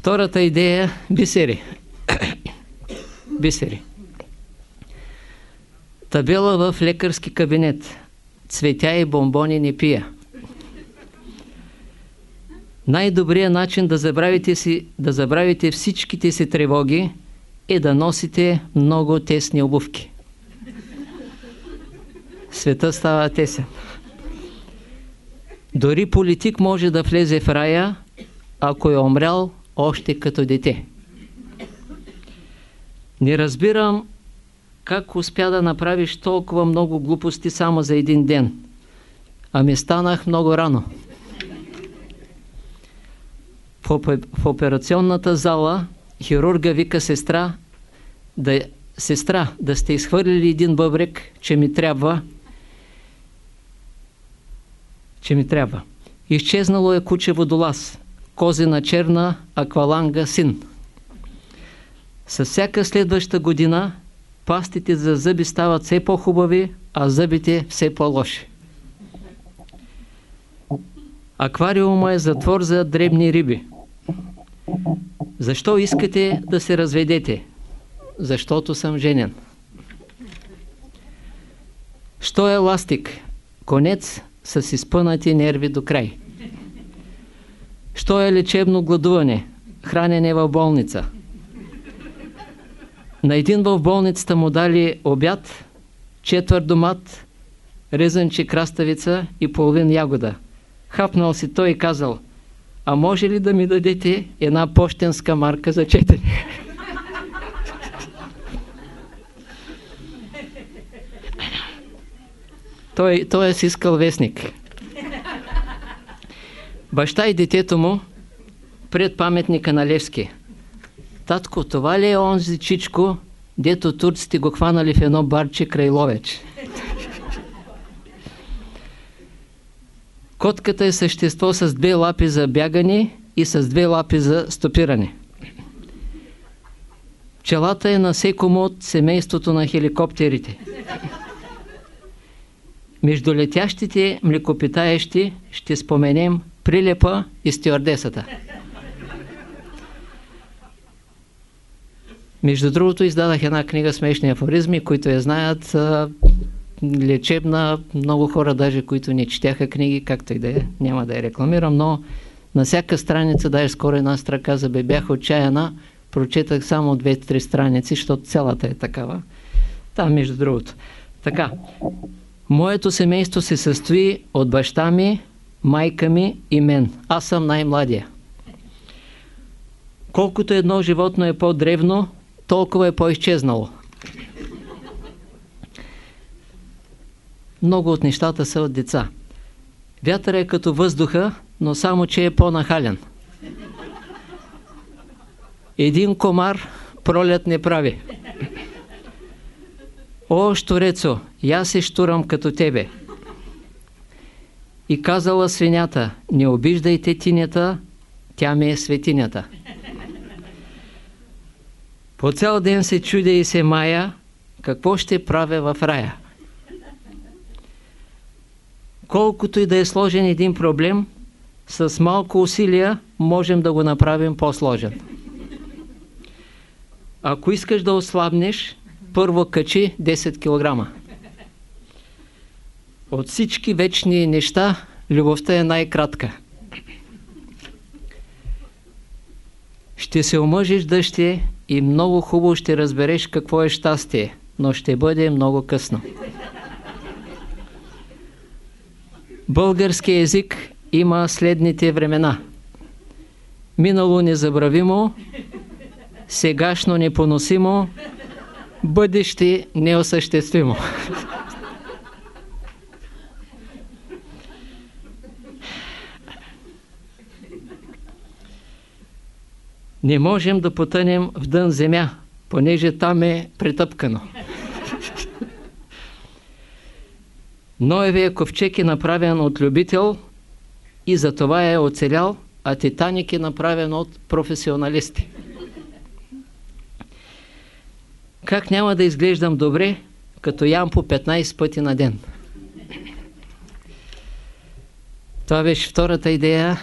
Втората идея – бисери. бисери. Табела в лекарски кабинет. Цветя и бомбони не пия. Най-добрият начин да забравите, си, да забравите всичките си тревоги е да носите много тесни обувки. Света става тесен. Дори политик може да влезе в рая, ако е умрял още като дете. Не разбирам как успя да направиш толкова много глупости само за един ден. Ами станах много рано. В операционната зала хирурга вика сестра да, сестра, да сте изхвърлили един бъбрек, че ми трябва че ми трябва. Изчезнало е куче водолаз, козина черна, акваланга син. С всяка следваща година пастите за зъби стават все по-хубави, а зъбите все по-лоши. Аквариума е затвор за дребни риби. Защо искате да се разведете? Защото съм женен. Що е ластик? Конец с изпънати нерви до край. Що е лечебно гладуване? Хранене в болница. На един в болницата му дали обяд, четвърт домат, резанче краставица и половин ягода. Хапнал си той и казал, а може ли да ми дадете една почтенска марка за четене? той, той е си искал вестник. Баща и детето му пред паметника на Левски. Татко, това ли е онзи чичко, дето турците го хванали в едно барче край Ловеч? Котката е същество с две лапи за бягане и с две лапи за стопиране. Пчелата е насекомо от семейството на хеликоптерите. Между летящите млекопитаещи ще споменем Прилепа и стюардесата. Между другото, издадах една книга Смешни афоризми, които я знаят лечебна, много хора даже, които не четяха книги, както и да е, няма да я рекламирам, но на всяка страница, даже скоро една строка за бе бях отчаяна, прочетах само две-три страници, защото цялата е такава. Там, между другото. Така, моето семейство се състои от баща ми, майка ми и мен. Аз съм най-младия. Колкото едно животно е по-древно, толкова е по-изчезнало. Много от нещата са от деца. Вятър е като въздуха, но само, че е по-нахален. Един комар пролет не прави. О, Штурецо, я се штурам като тебе. И казала свинята, не обиждайте тинята, тя ми е светинята. По цял ден се чудя и се мая, какво ще правя в рая. Колкото и да е сложен един проблем, с малко усилия можем да го направим по-сложен. Ако искаш да ослабнеш, първо качи 10 кг. От всички вечни неща, любовта е най-кратка. Ще се омъжиш дъще и много хубаво ще разбереш какво е щастие, но ще бъде много късно. Български език има следните времена. Минало незабравимо, сегашно непоносимо, бъдеще неосъществимо. Не можем да потънем в дън земя, понеже там е претъпкано. Ноевия ковчег е направен от любител и за това е оцелял, а Титаник е направен от професионалисти. Как няма да изглеждам добре, като ям по 15 пъти на ден? Това беше втората идея.